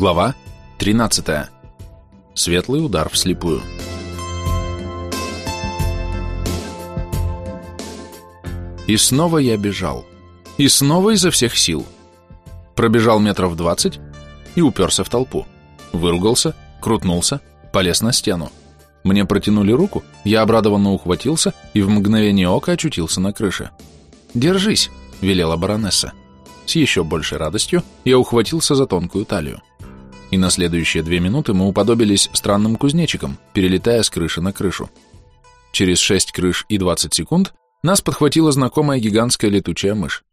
Глава 13. Светлый удар вслепую. И снова я бежал. И снова изо всех сил. Пробежал метров двадцать и уперся в толпу. Выругался, крутнулся, полез на стену. Мне протянули руку, я обрадованно ухватился и в мгновение ока очутился на крыше. «Держись», — велела баронесса. С еще большей радостью я ухватился за тонкую талию и на следующие две минуты мы уподобились странным кузнечикам, перелетая с крыши на крышу. Через шесть крыш и двадцать секунд нас подхватила знакомая гигантская летучая мышь.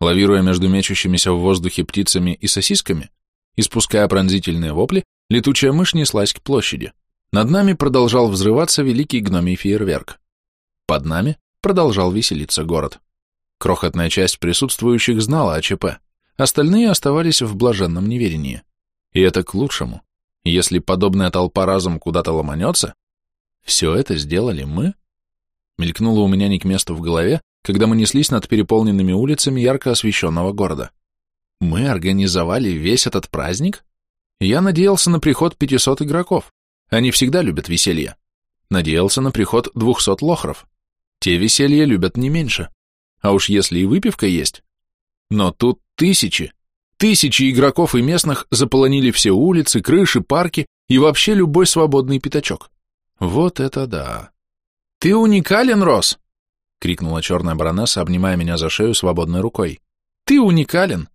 Лавируя между мечущимися в воздухе птицами и сосисками, испуская пронзительные вопли, летучая мышь неслась к площади. Над нами продолжал взрываться великий гномий фейерверк. Под нами продолжал веселиться город. Крохотная часть присутствующих знала о ЧП, остальные оставались в блаженном неведении. И это к лучшему. Если подобная толпа разом куда-то ломанется, все это сделали мы? Мелькнуло у меня не к месту в голове, когда мы неслись над переполненными улицами ярко освещенного города. Мы организовали весь этот праздник? Я надеялся на приход 500 игроков. Они всегда любят веселье. Надеялся на приход 200 лохров. Те веселье любят не меньше. А уж если и выпивка есть. Но тут тысячи, Тысячи игроков и местных заполонили все улицы, крыши, парки и вообще любой свободный пятачок. Вот это да. «Ты уникален, Рос!» — крикнула черная баронесса, обнимая меня за шею свободной рукой. «Ты уникален!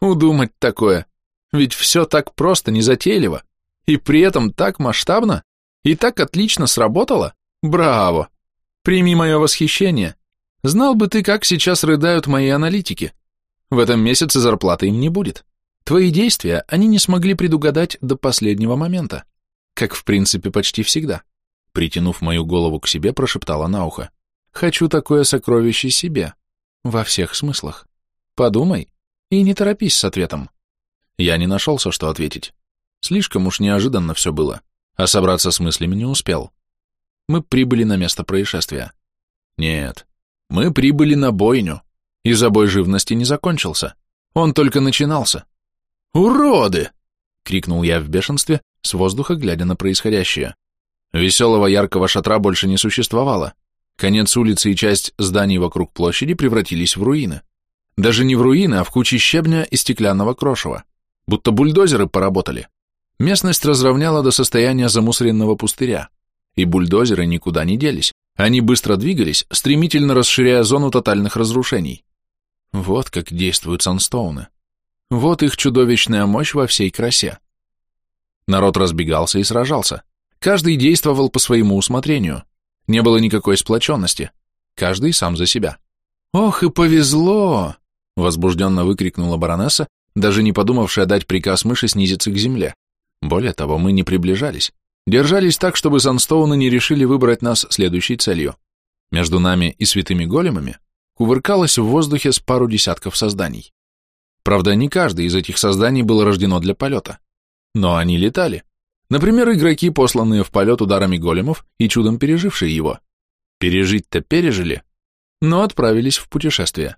Удумать такое! Ведь все так просто, незатейливо, и при этом так масштабно, и так отлично сработало! Браво! Прими мое восхищение! Знал бы ты, как сейчас рыдают мои аналитики!» В этом месяце зарплаты им не будет. Твои действия они не смогли предугадать до последнего момента, как в принципе почти всегда. Притянув мою голову к себе, прошептала на ухо. «Хочу такое сокровище себе. Во всех смыслах. Подумай и не торопись с ответом». Я не нашелся, что ответить. Слишком уж неожиданно все было, а собраться с мыслями не успел. Мы прибыли на место происшествия. Нет, мы прибыли на бойню, и забой живности не закончился. Он только начинался. «Уроды!» — крикнул я в бешенстве, с воздуха глядя на происходящее. Веселого яркого шатра больше не существовало. Конец улицы и часть зданий вокруг площади превратились в руины. Даже не в руины, а в кучи щебня и стеклянного крошева. Будто бульдозеры поработали. Местность разровняла до состояния замусоренного пустыря. И бульдозеры никуда не делись. Они быстро двигались, стремительно расширяя зону тотальных разрушений. Вот как действуют санстоуны. Вот их чудовищная мощь во всей красе. Народ разбегался и сражался. Каждый действовал по своему усмотрению. Не было никакой сплоченности. Каждый сам за себя. «Ох и повезло!» — возбужденно выкрикнула баронесса, даже не подумавшая дать приказ мыши снизиться к земле. Более того, мы не приближались. Держались так, чтобы санстоуны не решили выбрать нас следующей целью. Между нами и святыми големами кувыркалось в воздухе с пару десятков созданий. Правда, не каждый из этих созданий был рождено для полета. Но они летали. Например, игроки, посланные в полет ударами големов и чудом пережившие его. Пережить-то пережили, но отправились в путешествие.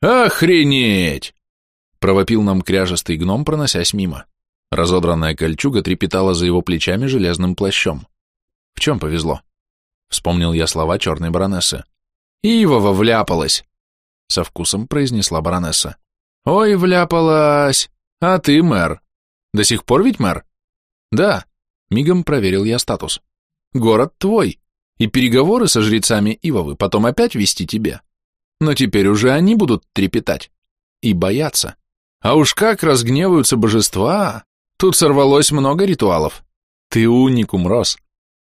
«Охренеть!» — провопил нам кряжестый гном, проносясь мимо. Разодранная кольчуга трепетала за его плечами железным плащом. В чем повезло? Вспомнил я слова черной баронессы. Ивова вляпалась, со вкусом произнесла баронесса. Ой, вляпалась. А ты мэр. До сих пор ведь мэр? Да, мигом проверил я статус. Город твой, и переговоры со жрецами Ивовы потом опять вести тебе. Но теперь уже они будут трепетать и бояться. А уж как разгневаются божества! Тут сорвалось много ритуалов. Ты уникум, Рос.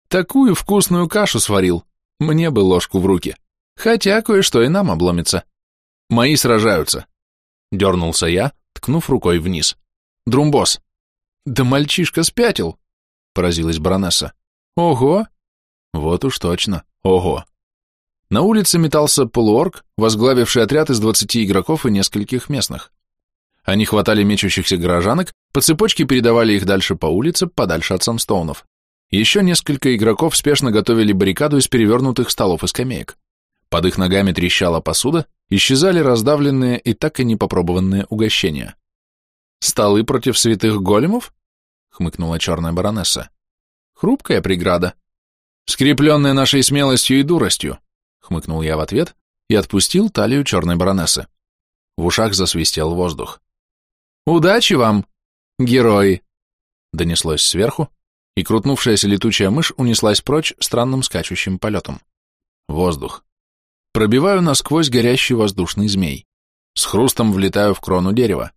Такую вкусную кашу сварил. Мне бы ложку в руки. Хотя кое-что и нам обломится. Мои сражаются. Дернулся я, ткнув рукой вниз. Друмбос. Да мальчишка спятил, поразилась баронесса. Ого! Вот уж точно, ого. На улице метался полуорг, возглавивший отряд из двадцати игроков и нескольких местных. Они хватали мечущихся горожанок, по цепочке передавали их дальше по улице, подальше от санстоунов. Еще несколько игроков спешно готовили баррикаду из перевернутых столов и скамеек. Под их ногами трещала посуда, исчезали раздавленные и так и не попробованные угощения. Столы против святых големов? хмыкнула черная баронесса. Хрупкая преграда. Скрепленная нашей смелостью и дуростью, хмыкнул я в ответ и отпустил талию черной баронессы. В ушах засвистел воздух. «Удачи вам, герои!» Донеслось сверху, и крутнувшаяся летучая мышь унеслась прочь странным скачущим полетом. Воздух. Пробиваю насквозь горящий воздушный змей. С хрустом влетаю в крону дерева.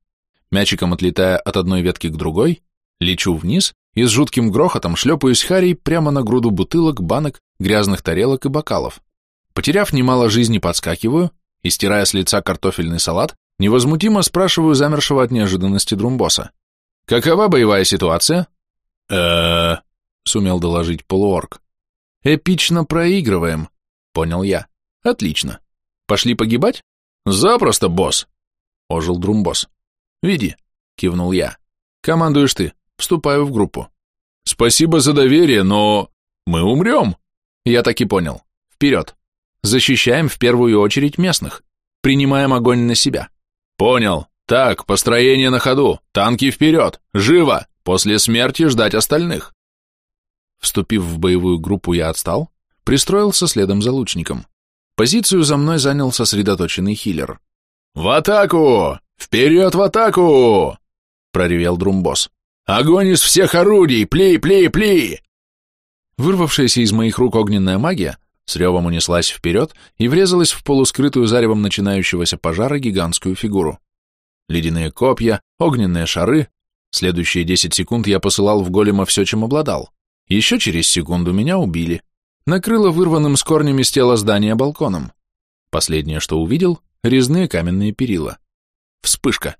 Мячиком отлетая от одной ветки к другой, лечу вниз и с жутким грохотом шлепаюсь Харей прямо на груду бутылок, банок, грязных тарелок и бокалов. Потеряв немало жизни, подскакиваю и, стирая с лица картофельный салат, невозмутимо спрашиваю замершего от неожиданности Друмбоса. «Какова боевая ситуация?» э сумел доложить полуорг. «Эпично проигрываем», — понял я. «Отлично. Пошли погибать?» «Запросто, босс!» — ожил Друмбос. «Веди», — кивнул я. «Командуешь ты. Вступаю в группу». «Спасибо за доверие, но мы умрем». Я так и понял. Вперед. Защищаем в первую очередь местных. Принимаем огонь на себя. Понял. Так, построение на ходу. Танки вперед. Живо. После смерти ждать остальных. Вступив в боевую группу, я отстал, пристроился следом за лучником. Позицию за мной занял сосредоточенный хиллер. «В атаку! Вперед в атаку!» — проревел Друмбос. «Огонь из всех орудий! Пли, пли, пли!» Вырвавшаяся из моих рук огненная магия с ревом унеслась вперед и врезалась в полускрытую заревом начинающегося пожара гигантскую фигуру. Ледяные копья, огненные шары. Следующие десять секунд я посылал в голема все, чем обладал. Еще через секунду меня убили. Накрыло вырванным с корнями с тела здания балконом. Последнее, что увидел, резные каменные перила. Вспышка.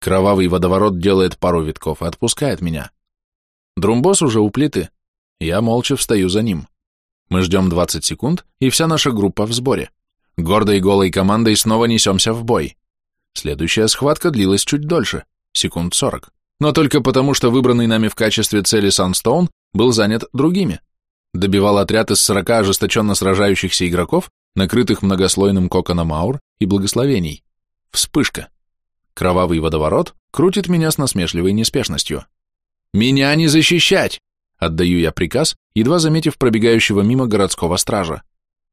Кровавый водоворот делает пару витков и отпускает меня. Друмбос уже у плиты. Я молча встаю за ним. Мы ждем 20 секунд, и вся наша группа в сборе. Гордой голой командой снова несемся в бой. Следующая схватка длилась чуть дольше, секунд 40. Но только потому, что выбранный нами в качестве цели Санстоун был занят другими. Добивал отряд из 40 ожесточенно сражающихся игроков, накрытых многослойным коконом аур и благословений. Вспышка. Кровавый водоворот крутит меня с насмешливой неспешностью. «Меня не защищать!» — отдаю я приказ, едва заметив пробегающего мимо городского стража.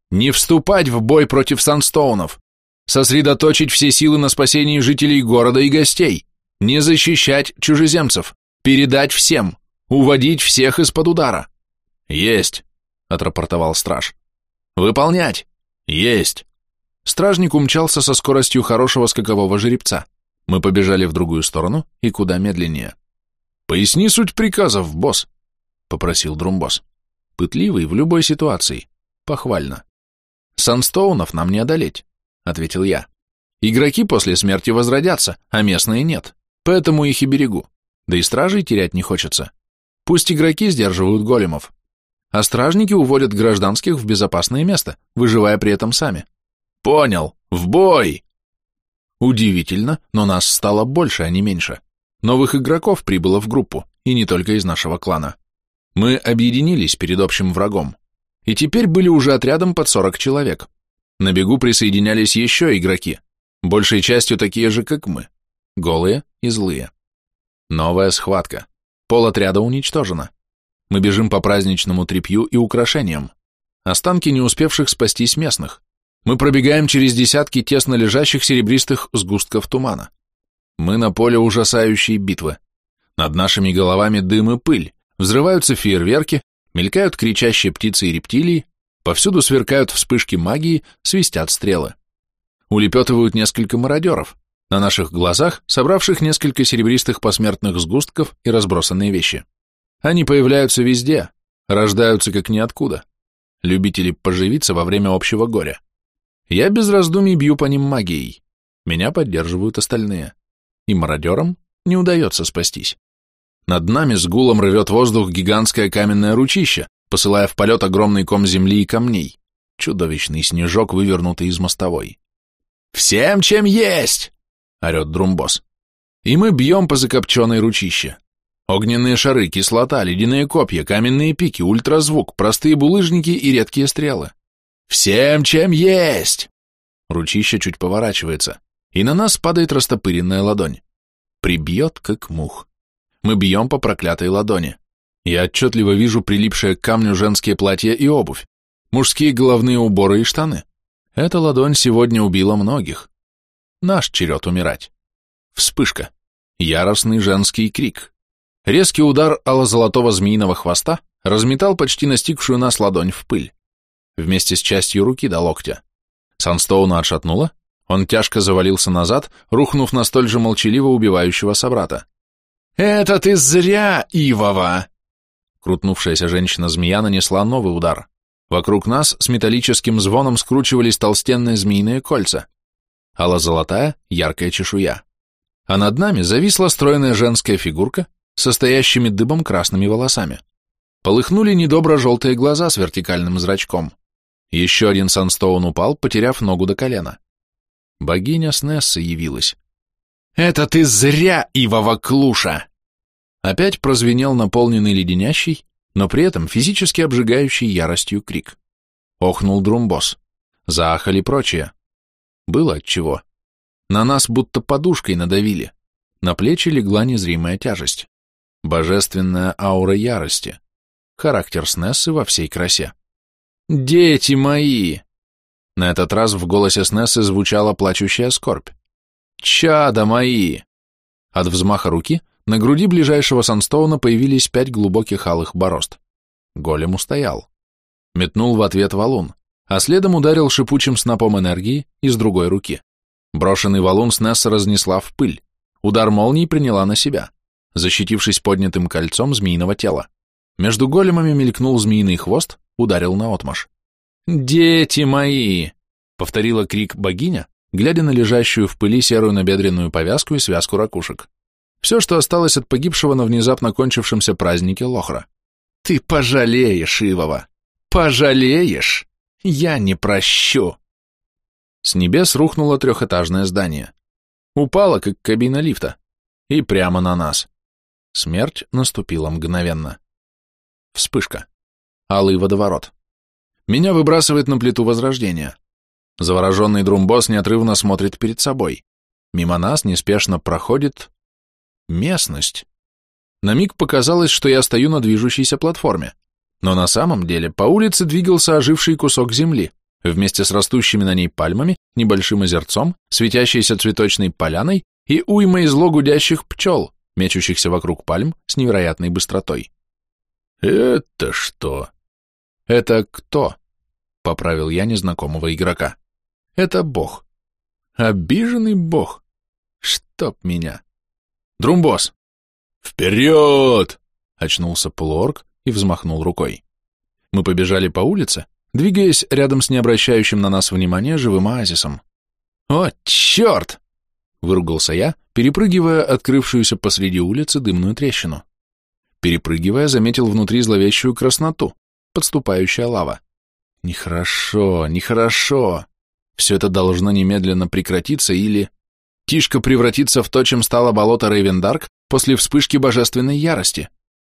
«Не вступать в бой против санстоунов! Сосредоточить все силы на спасении жителей города и гостей! Не защищать чужеземцев! Передать всем! Уводить всех из-под удара!» «Есть!» — отрапортовал страж. «Выполнять!» «Есть!» Стражник умчался со скоростью хорошего скакового жеребца. Мы побежали в другую сторону и куда медленнее. «Поясни суть приказов, босс», — попросил Друмбос. Пытливый в любой ситуации. Похвально. «Санстоунов нам не одолеть», — ответил я. «Игроки после смерти возродятся, а местные нет, поэтому их и берегу. Да и стражей терять не хочется. Пусть игроки сдерживают големов, а стражники уводят гражданских в безопасное место, выживая при этом сами. Понял, в бой! Удивительно, но нас стало больше, а не меньше. Новых игроков прибыло в группу, и не только из нашего клана. Мы объединились перед общим врагом, и теперь были уже отрядом под 40 человек. На бегу присоединялись еще игроки, большей частью такие же, как мы, голые и злые. Новая схватка. Пол отряда уничтожено. Мы бежим по праздничному трепью и украшениям. Останки не успевших спастись местных. Мы пробегаем через десятки тесно лежащих серебристых сгустков тумана. Мы на поле ужасающей битвы. Над нашими головами дым и пыль, взрываются фейерверки, мелькают кричащие птицы и рептилии, повсюду сверкают вспышки магии, свистят стрелы. Улепетывают несколько мародеров, на наших глазах собравших несколько серебристых посмертных сгустков и разбросанные вещи. Они появляются везде, рождаются как ниоткуда. Любители поживиться во время общего горя. Я без раздумий бью по ним магией. Меня поддерживают остальные. И мародерам не удается спастись. Над нами с гулом рвет воздух гигантское каменное ручище, посылая в полет огромный ком земли и камней. Чудовищный снежок, вывернутый из мостовой. «Всем, чем есть!» — орет Друмбос. И мы бьем по закопченной ручище. Огненные шары, кислота, ледяные копья, каменные пики, ультразвук, простые булыжники и редкие стрелы. «Всем, чем есть!» Ручище чуть поворачивается, и на нас падает растопыренная ладонь. Прибьет, как мух. Мы бьем по проклятой ладони. Я отчетливо вижу прилипшие к камню женские платья и обувь, мужские головные уборы и штаны. Эта ладонь сегодня убила многих. Наш черед умирать. Вспышка. Яростный женский крик. Резкий удар ало-золотого змеиного хвоста разметал почти настигшую нас ладонь в пыль. Вместе с частью руки до локтя. Санстоуна отшатнула, он тяжко завалился назад, рухнув на столь же молчаливо убивающего собрата. «Это ты зря, Ивова!» Крутнувшаяся женщина-змея нанесла новый удар. Вокруг нас с металлическим звоном скручивались толстенные змеиные кольца. Алла-золотая, яркая чешуя. А над нами зависла стройная женская фигурка, состоящими дыбом красными волосами. Полыхнули недобро желтые глаза с вертикальным зрачком. Еще один санстоун упал, потеряв ногу до колена. Богиня Снесса явилась. «Это ты зря, Ивова Клуша!» Опять прозвенел наполненный леденящий, но при этом физически обжигающий яростью крик. Охнул Друмбос. Заахали прочие. Было отчего. На нас будто подушкой надавили. На плечи легла незримая тяжесть. Божественная аура ярости. Характер Снессы во всей красе. «Дети мои!» На этот раз в голосе Снессы звучала плачущая скорбь. «Чада мои!» От взмаха руки на груди ближайшего Санстоуна появились пять глубоких алых борозд. Голем устоял. Метнул в ответ валун, а следом ударил шипучим снопом энергии из другой руки. Брошенный валун Снесса разнесла в пыль. Удар молнии приняла на себя, защитившись поднятым кольцом змеиного тела. Между големами мелькнул змеиный хвост, ударил на отмаш. «Дети мои!» — повторила крик богиня, глядя на лежащую в пыли серую набедренную повязку и связку ракушек. Все, что осталось от погибшего на внезапно кончившемся празднике Лохра. «Ты пожалеешь, Ивова! Пожалеешь! Я не прощу!» С небес рухнуло трехэтажное здание. Упало, как кабина лифта. И прямо на нас. Смерть наступила мгновенно. Вспышка. Алый водоворот. Меня выбрасывает на плиту возрождения. Завороженный друмбос неотрывно смотрит перед собой. Мимо нас неспешно проходит... местность. На миг показалось, что я стою на движущейся платформе. Но на самом деле по улице двигался оживший кусок земли, вместе с растущими на ней пальмами, небольшим озерцом, светящейся цветочной поляной и уймой зло гудящих пчел, мечущихся вокруг пальм с невероятной быстротой. «Это что?» «Это кто?» — поправил я незнакомого игрока. «Это бог. Обиженный бог. Чтоб меня!» «Друмбос!» «Вперед!» — очнулся полуорг и взмахнул рукой. Мы побежали по улице, двигаясь рядом с необращающим на нас внимания живым оазисом. «О, черт!» — выругался я, перепрыгивая открывшуюся посреди улицы дымную трещину. Перепрыгивая, заметил внутри зловещую красноту, подступающая лава. Нехорошо, нехорошо. Все это должно немедленно прекратиться или... Тишка превратиться в то, чем стало болото Рейвендарк после вспышки божественной ярости.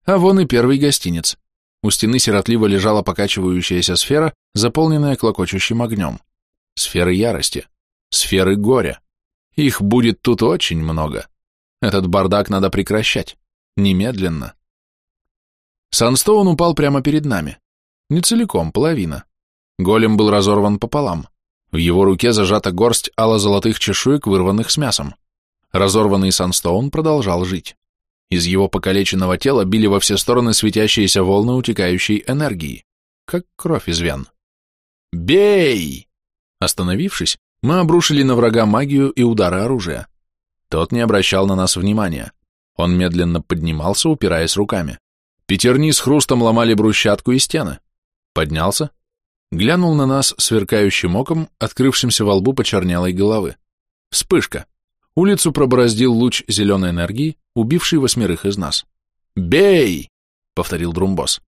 А вон и первый гостинец. У стены сиротливо лежала покачивающаяся сфера, заполненная клокочущим огнем. Сферы ярости. Сферы горя. Их будет тут очень много. Этот бардак надо прекращать. Немедленно. Санстоун упал прямо перед нами. Не целиком, половина. Голем был разорван пополам. В его руке зажата горсть ало-золотых чешуек, вырванных с мясом. Разорванный Санстоун продолжал жить. Из его покалеченного тела били во все стороны светящиеся волны утекающей энергии, как кровь из вен. «Бей!» Остановившись, мы обрушили на врага магию и удары оружия. Тот не обращал на нас внимания. Он медленно поднимался, упираясь руками. Пятерни с хрустом ломали брусчатку и стены поднялся, глянул на нас сверкающим оком, открывшимся во лбу почернелой головы. Вспышка. Улицу пробороздил луч зеленой энергии, убивший восьмерых из нас. «Бей!» — повторил Друмбос.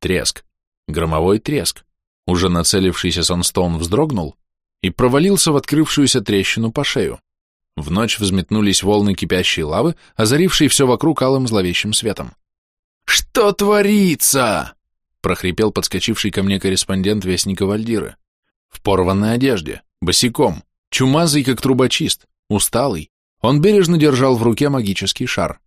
Треск. Громовой треск. Уже нацелившийся Санстоун вздрогнул и провалился в открывшуюся трещину по шею. В ночь взметнулись волны кипящей лавы, озарившей все вокруг алым зловещим светом. «Что творится?» прохрипел подскочивший ко мне корреспондент Вестника Вальдира. В порванной одежде, босиком, чумазый, как трубочист, усталый, он бережно держал в руке магический шар.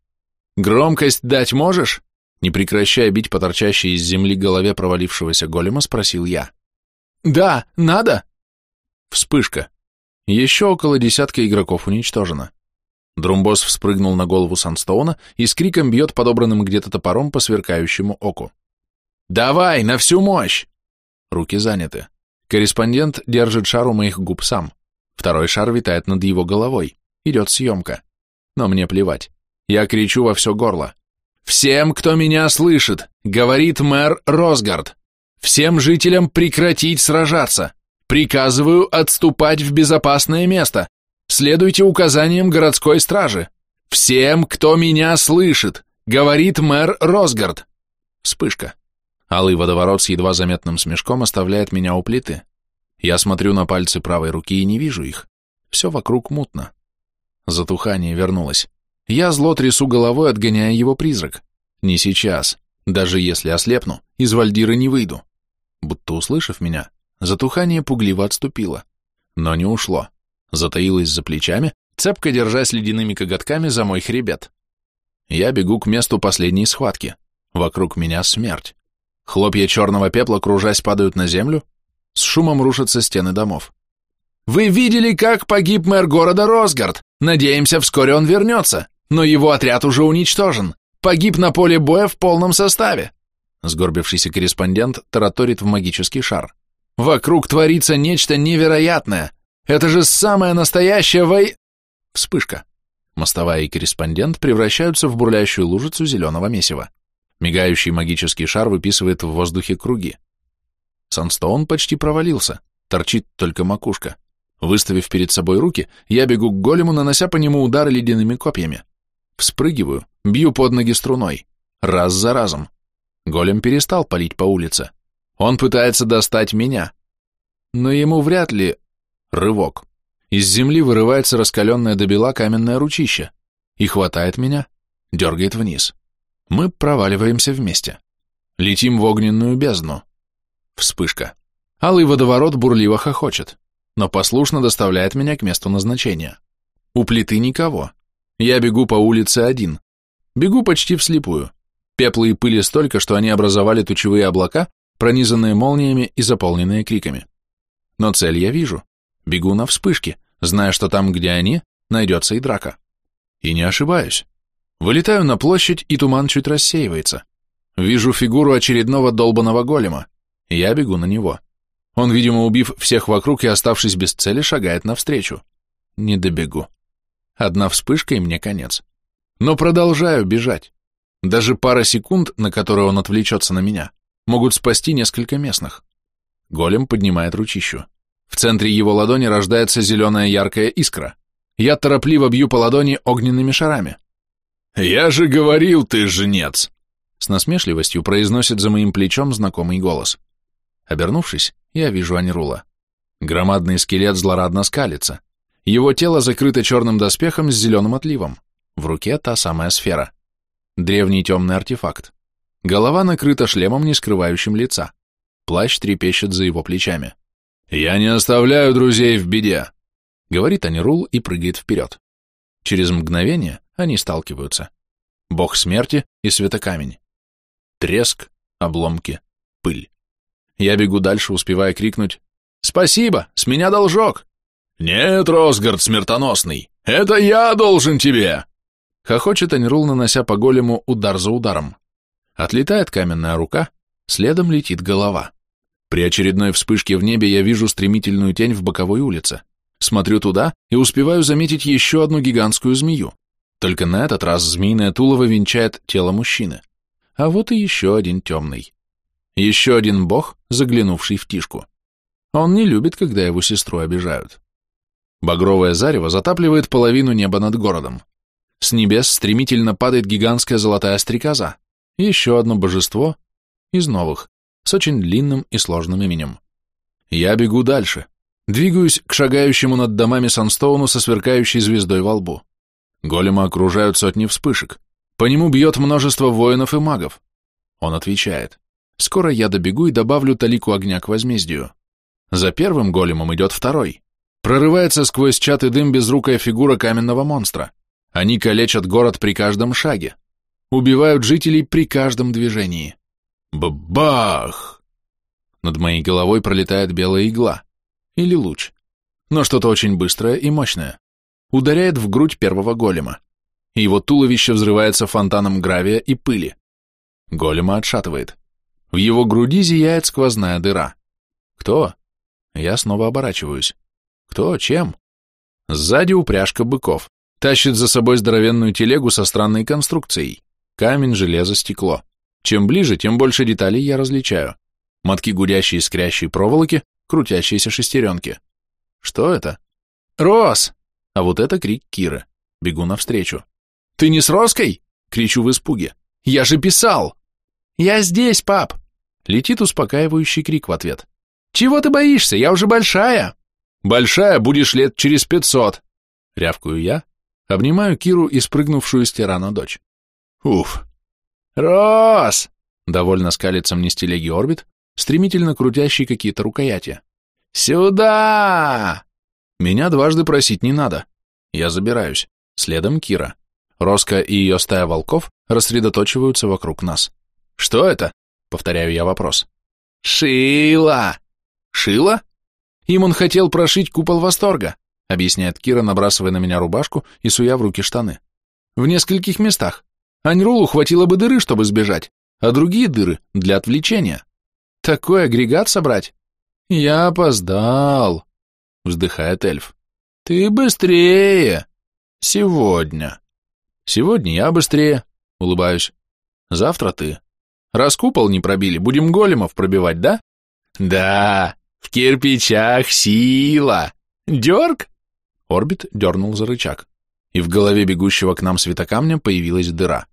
Громкость дать можешь?» Не прекращая бить по торчащей из земли голове провалившегося голема, спросил я. «Да, надо!» Вспышка. Еще около десятка игроков уничтожено. Друмбос вспрыгнул на голову Санстоуна и с криком бьет подобранным где-то топором по сверкающему оку. «Давай, на всю мощь!» Руки заняты. Корреспондент держит шар у моих губ сам. Второй шар витает над его головой. Идет съемка. Но мне плевать. Я кричу во все горло. «Всем, кто меня слышит!» — говорит мэр Росгард. «Всем жителям прекратить сражаться! Приказываю отступать в безопасное место! Следуйте указаниям городской стражи! Всем, кто меня слышит!» — говорит мэр Росгард. Вспышка. Алый водоворот с едва заметным смешком оставляет меня у плиты. Я смотрю на пальцы правой руки и не вижу их. Все вокруг мутно. Затухание вернулось. Я зло трясу головой, отгоняя его призрак. Не сейчас. Даже если ослепну, из вальдира не выйду. Будто услышав меня, затухание пугливо отступило. Но не ушло. Затаилось за плечами, цепко держась ледяными коготками за мой хребет. Я бегу к месту последней схватки. Вокруг меня смерть. Хлопья черного пепла, кружась, падают на землю. С шумом рушатся стены домов. «Вы видели, как погиб мэр города Росгард? Надеемся, вскоре он вернется, но его отряд уже уничтожен. Погиб на поле боя в полном составе!» Сгорбившийся корреспондент тараторит в магический шар. «Вокруг творится нечто невероятное! Это же самая настоящая вой...» Вспышка. Мостовая и корреспондент превращаются в бурлящую лужицу зеленого месива. Мигающий магический шар выписывает в воздухе круги. Санстоун почти провалился, торчит только макушка. Выставив перед собой руки, я бегу к голему, нанося по нему удары ледяными копьями. Вспрыгиваю, бью под ноги струной. Раз за разом. Голем перестал палить по улице. Он пытается достать меня. Но ему вряд ли... Рывок. Из земли вырывается раскаленное до бела каменное ручище и хватает меня, дергает вниз. Мы проваливаемся вместе. Летим в огненную бездну. Вспышка. Алый водоворот бурливо хохочет но послушно доставляет меня к месту назначения. У плиты никого. Я бегу по улице один. Бегу почти вслепую. Пепла и пыли столько, что они образовали тучевые облака, пронизанные молниями и заполненные криками. Но цель я вижу. Бегу на вспышке, зная, что там, где они, найдется и драка. И не ошибаюсь. Вылетаю на площадь, и туман чуть рассеивается. Вижу фигуру очередного долбаного голема. Я бегу на него. Он, видимо, убив всех вокруг и оставшись без цели, шагает навстречу. Не добегу. Одна вспышка и мне конец. Но продолжаю бежать. Даже пара секунд, на которые он отвлечется на меня, могут спасти несколько местных. Голем поднимает ручищу. В центре его ладони рождается зеленая яркая искра. Я торопливо бью по ладони огненными шарами. «Я же говорил, ты жнец!» С насмешливостью произносит за моим плечом знакомый голос. Обернувшись, я вижу Анирула. Громадный скелет злорадно скалится. Его тело закрыто черным доспехом с зеленым отливом. В руке та самая сфера. Древний темный артефакт. Голова накрыта шлемом, не скрывающим лица. Плащ трепещет за его плечами. «Я не оставляю друзей в беде», — говорит Анирул и прыгает вперед. Через мгновение они сталкиваются. Бог смерти и светокамень. Треск, обломки, пыль. Я бегу дальше, успевая крикнуть «Спасибо! С меня должок!» «Нет, Росгард смертоносный! Это я должен тебе!» Хохочет Анирул, нанося по голему удар за ударом. Отлетает каменная рука, следом летит голова. При очередной вспышке в небе я вижу стремительную тень в боковой улице. Смотрю туда и успеваю заметить еще одну гигантскую змею. Только на этот раз змеиное тулово венчает тело мужчины. А вот и еще один темный. Еще один бог, заглянувший в тишку. Он не любит, когда его сестру обижают. Багровое зарево затапливает половину неба над городом. С небес стремительно падает гигантская золотая стрекоза. Еще одно божество из новых, с очень длинным и сложным именем. Я бегу дальше, двигаюсь к шагающему над домами Санстоуну со сверкающей звездой во лбу. Голема окружают сотни вспышек. По нему бьет множество воинов и магов. Он отвечает. Скоро я добегу и добавлю талику огня к возмездию. За первым големом идет второй. Прорывается сквозь чат и дым безрукая фигура каменного монстра. Они калечат город при каждом шаге. Убивают жителей при каждом движении. Бабах! Над моей головой пролетает белая игла. Или луч. Но что-то очень быстрое и мощное. Ударяет в грудь первого голема. Его туловище взрывается фонтаном гравия и пыли. Голема отшатывает. В его груди зияет сквозная дыра. Кто? Я снова оборачиваюсь. Кто? Чем? Сзади упряжка быков. Тащит за собой здоровенную телегу со странной конструкцией. Камень, железо, стекло. Чем ближе, тем больше деталей я различаю. Мотки гудящие искрящие проволоки, крутящиеся шестеренки. Что это? Рос! А вот это крик Киры. Бегу навстречу. Ты не с Роской? Кричу в испуге. Я же писал! Я здесь, пап! Летит успокаивающий крик в ответ. Чего ты боишься? Я уже большая. Большая будешь лет через пятьсот. Рявкую я, обнимаю Киру и спрыгнувшую с тирана дочь. Уф. Рос! Довольно скалится мне с телеги орбит, стремительно крутящий какие-то рукояти. «Сюда!» Меня дважды просить не надо. Я забираюсь. Следом Кира. Роска и ее стая волков рассредоточиваются вокруг нас. «Что это?» — повторяю я вопрос. «Шила!» «Шила?» «Им он хотел прошить купол восторга», — объясняет Кира, набрасывая на меня рубашку и суя в руки штаны. «В нескольких местах. Аньрулу хватило бы дыры, чтобы сбежать, а другие дыры — для отвлечения. Такой агрегат собрать?» «Я опоздал», — вздыхает эльф. «Ты быстрее! Сегодня!» «Сегодня я быстрее», — улыбаюсь. «Завтра ты. Раз купол не пробили, будем големов пробивать, да?» «Да, в кирпичах сила! Дерг?» Орбит дернул за рычаг, и в голове бегущего к нам светокамня появилась дыра.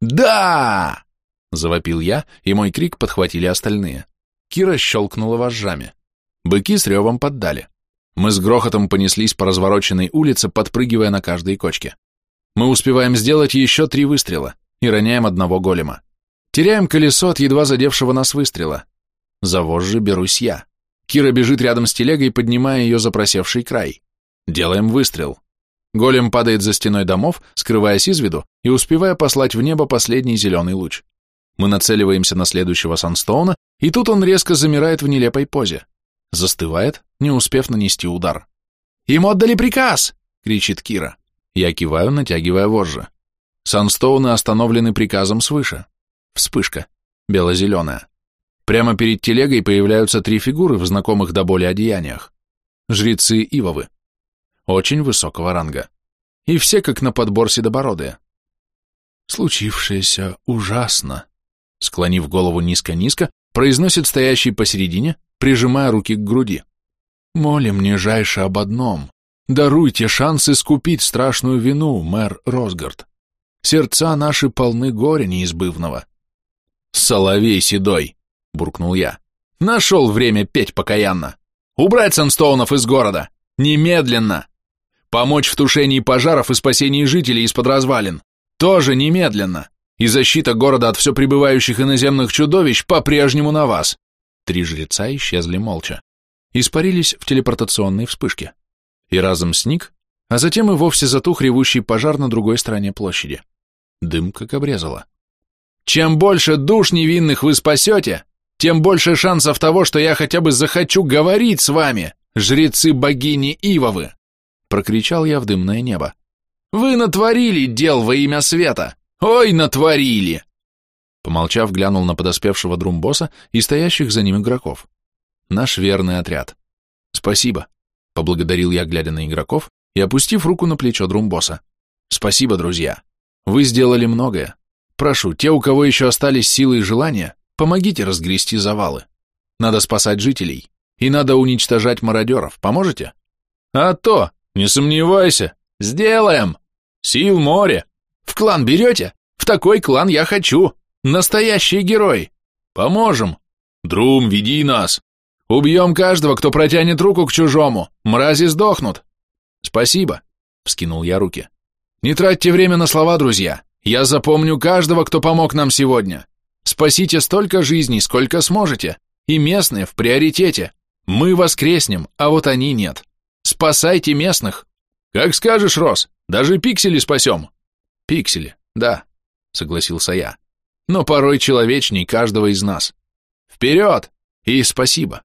«Да!» — завопил я, и мой крик подхватили остальные. Кира щелкнула вожжами. Быки с ревом поддали. Мы с грохотом понеслись по развороченной улице, подпрыгивая на каждой кочке. Мы успеваем сделать еще три выстрела и роняем одного голема. Теряем колесо от едва задевшего нас выстрела. За вожжи берусь я. Кира бежит рядом с телегой, поднимая ее за просевший край. Делаем выстрел. Голем падает за стеной домов, скрываясь из виду и успевая послать в небо последний зеленый луч. Мы нацеливаемся на следующего Санстоуна, и тут он резко замирает в нелепой позе. Застывает, не успев нанести удар. «Им отдали приказ!» — кричит Кира. Я киваю, натягивая вожжи. Санстоуны остановлены приказом свыше. Вспышка. Бело-зеленая. Прямо перед телегой появляются три фигуры в знакомых до боли одеяниях. Жрецы Ивовы. Очень высокого ранга. И все как на подбор седобородые. Случившееся ужасно. Склонив голову низко-низко, произносит стоящий посередине, прижимая руки к груди. «Молим нижайше об одном. Даруйте шанс искупить страшную вину, мэр Росгард. Сердца наши полны горя неизбывного». «Соловей седой!» — буркнул я. «Нашел время петь покаянно! Убрать Санстоунов из города! Немедленно! Помочь в тушении пожаров и спасении жителей из-под развалин! Тоже немедленно! И защита города от все прибывающих иноземных чудовищ по-прежнему на вас!» Три жреца исчезли молча. Испарились в телепортационной вспышке. И разом сник, а затем и вовсе затух ревущий пожар на другой стороне площади. Дым как обрезало. «Чем больше душ невинных вы спасете, тем больше шансов того, что я хотя бы захочу говорить с вами, жрецы богини Ивовы!» Прокричал я в дымное небо. «Вы натворили дел во имя света! Ой, натворили!» Помолчав, глянул на подоспевшего друмбоса и стоящих за ним игроков. Наш верный отряд. Спасибо, поблагодарил я, глядя на игроков и опустив руку на плечо друмбоса. Спасибо, друзья. Вы сделали многое. Прошу, те, у кого еще остались силы и желания, помогите разгрести завалы. Надо спасать жителей. И надо уничтожать мародеров. Поможете? А то, не сомневайся. Сделаем. Сил море. В клан берете? В такой клан я хочу. Настоящий герой! Поможем! Друм, веди нас! Убьем каждого, кто протянет руку к чужому! Мрази сдохнут!» «Спасибо!» — вскинул я руки. «Не тратьте время на слова, друзья! Я запомню каждого, кто помог нам сегодня! Спасите столько жизней, сколько сможете! И местные в приоритете! Мы воскреснем, а вот они нет! Спасайте местных!» «Как скажешь, Рос, даже пиксели спасем!» «Пиксели, да, согласился я. Но порой человечней каждого из нас. Вперед! И спасибо.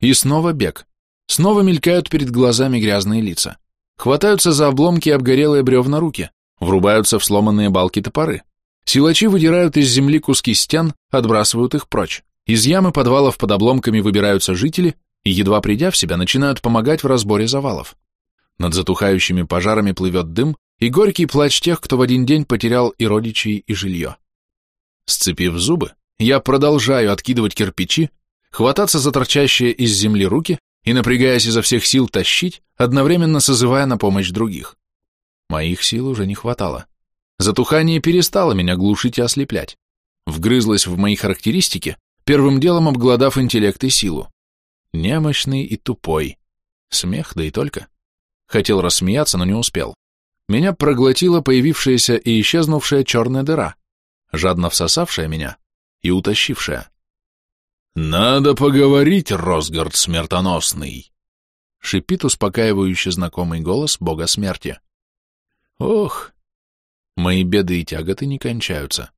И снова бег. Снова мелькают перед глазами грязные лица. Хватаются за обломки обгорелые бревна руки, врубаются в сломанные балки топоры. Силачи выдирают из земли куски стен, отбрасывают их прочь. Из ямы подвалов под обломками выбираются жители и, едва придя в себя, начинают помогать в разборе завалов. Над затухающими пожарами плывет дым и горький плач тех, кто в один день потерял и родичей, и жилье. Сцепив зубы, я продолжаю откидывать кирпичи, хвататься за торчащие из земли руки и, напрягаясь изо всех сил, тащить, одновременно созывая на помощь других. Моих сил уже не хватало. Затухание перестало меня глушить и ослеплять. Вгрызлось в мои характеристики, первым делом обглодав интеллект и силу. Немощный и тупой. Смех, да и только. Хотел рассмеяться, но не успел. Меня проглотила появившаяся и исчезнувшая черная дыра, жадно всосавшая меня и утащившая. «Надо поговорить, Росгард смертоносный!» — шипит успокаивающий знакомый голос бога смерти. «Ох, мои беды и тяготы не кончаются.